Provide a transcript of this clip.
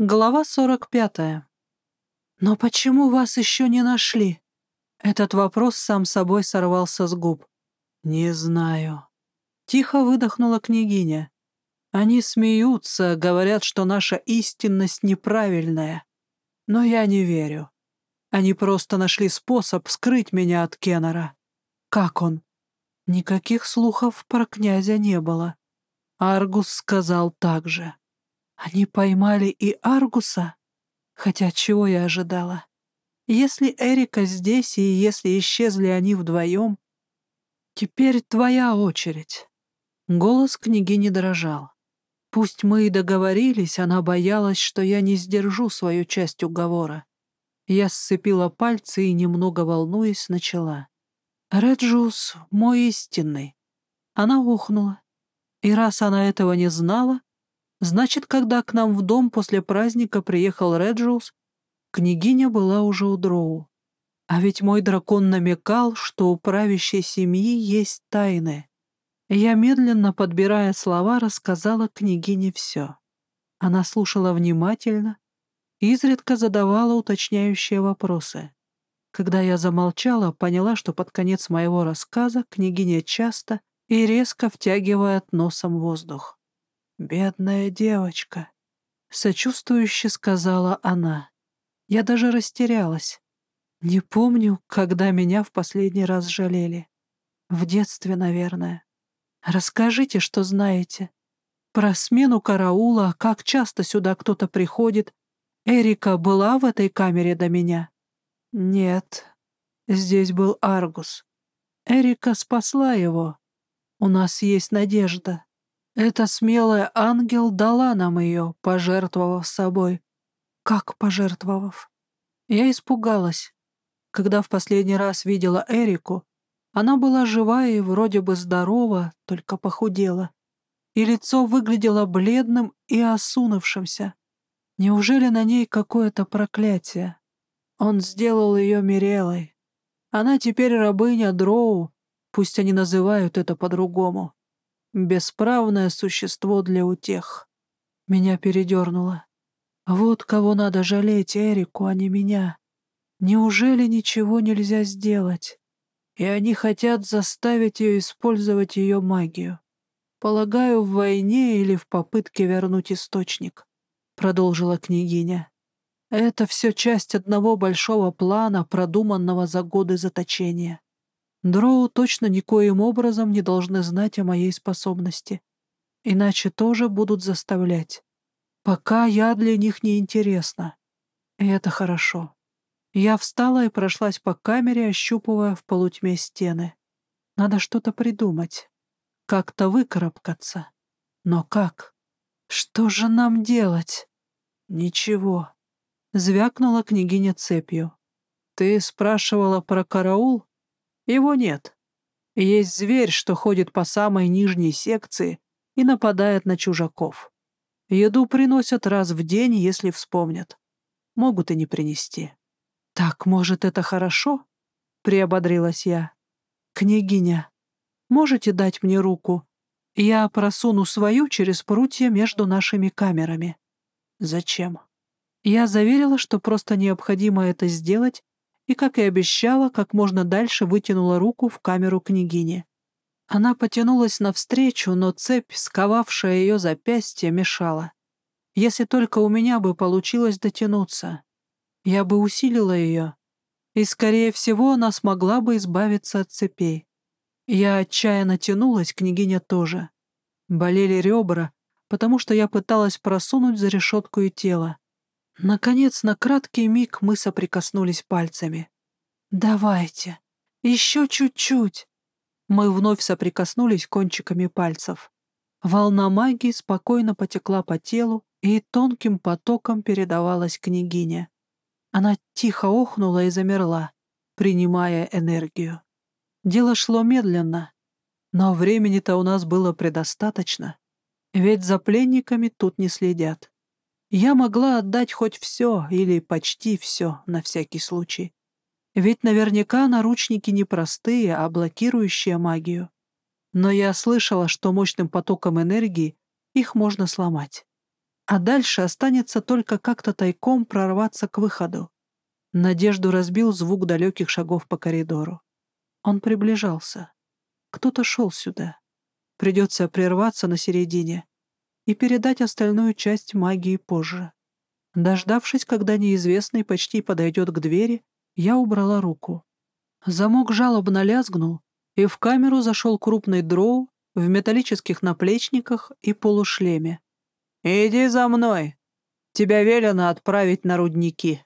Глава 45. «Но почему вас еще не нашли?» Этот вопрос сам собой сорвался с губ. «Не знаю». Тихо выдохнула княгиня. «Они смеются, говорят, что наша истинность неправильная. Но я не верю. Они просто нашли способ скрыть меня от Кеннера. Как он?» Никаких слухов про князя не было. Аргус сказал так же. Они поймали и Аргуса? Хотя чего я ожидала? Если Эрика здесь и если исчезли они вдвоем... Теперь твоя очередь. Голос княгини дрожал. Пусть мы и договорились, она боялась, что я не сдержу свою часть уговора. Я сцепила пальцы и, немного волнуясь, начала. «Реджус мой истинный». Она ухнула. И раз она этого не знала, Значит, когда к нам в дом после праздника приехал Реджиус, княгиня была уже у Дроу. А ведь мой дракон намекал, что у правящей семьи есть тайны. Я, медленно подбирая слова, рассказала княгине все. Она слушала внимательно, изредка задавала уточняющие вопросы. Когда я замолчала, поняла, что под конец моего рассказа княгиня часто и резко втягивает носом воздух. «Бедная девочка», — сочувствующе сказала она. Я даже растерялась. Не помню, когда меня в последний раз жалели. В детстве, наверное. Расскажите, что знаете. Про смену караула, как часто сюда кто-то приходит. Эрика была в этой камере до меня? Нет. Здесь был Аргус. Эрика спасла его. У нас есть надежда. Эта смелая ангел дала нам ее, пожертвовав собой. Как пожертвовав? Я испугалась. Когда в последний раз видела Эрику, она была жива и вроде бы здорова, только похудела. И лицо выглядело бледным и осунувшимся. Неужели на ней какое-то проклятие? Он сделал ее Мирелой. Она теперь рабыня Дроу, пусть они называют это по-другому. Бесправное существо для утех. Меня передернуло. Вот кого надо жалеть, Эрику, а не меня. Неужели ничего нельзя сделать? И они хотят заставить ее использовать ее магию. Полагаю, в войне или в попытке вернуть источник, продолжила княгиня. Это все часть одного большого плана, продуманного за годы заточения. Дроу точно никоим образом не должны знать о моей способности. Иначе тоже будут заставлять. Пока я для них не интересна. И это хорошо. Я встала и прошлась по камере, ощупывая в полутьме стены. Надо что-то придумать. Как-то выкарабкаться. Но как? Что же нам делать? Ничего. Звякнула княгиня цепью. Ты спрашивала про караул? Его нет. Есть зверь, что ходит по самой нижней секции и нападает на чужаков. Еду приносят раз в день, если вспомнят. Могут и не принести. «Так, может, это хорошо?» — приободрилась я. «Княгиня, можете дать мне руку? Я просуну свою через прутья между нашими камерами». «Зачем?» Я заверила, что просто необходимо это сделать, и, как и обещала, как можно дальше вытянула руку в камеру княгини. Она потянулась навстречу, но цепь, сковавшая ее запястье, мешала. Если только у меня бы получилось дотянуться, я бы усилила ее, и, скорее всего, она смогла бы избавиться от цепей. Я отчаянно тянулась, княгиня тоже. Болели ребра, потому что я пыталась просунуть за решетку и тело. Наконец, на краткий миг мы соприкоснулись пальцами. «Давайте, еще чуть-чуть». Мы вновь соприкоснулись кончиками пальцев. Волна магии спокойно потекла по телу и тонким потоком передавалась княгине. Она тихо охнула и замерла, принимая энергию. Дело шло медленно, но времени-то у нас было предостаточно, ведь за пленниками тут не следят. Я могла отдать хоть все или почти все на всякий случай. Ведь наверняка наручники не простые, а блокирующие магию. Но я слышала, что мощным потоком энергии их можно сломать. А дальше останется только как-то тайком прорваться к выходу. Надежду разбил звук далеких шагов по коридору. Он приближался. Кто-то шел сюда. Придется прерваться на середине и передать остальную часть магии позже. Дождавшись, когда неизвестный почти подойдет к двери, я убрала руку. Замок жалобно лязгнул, и в камеру зашел крупный дроу в металлических наплечниках и полушлеме. «Иди за мной! Тебя велено отправить на рудники!»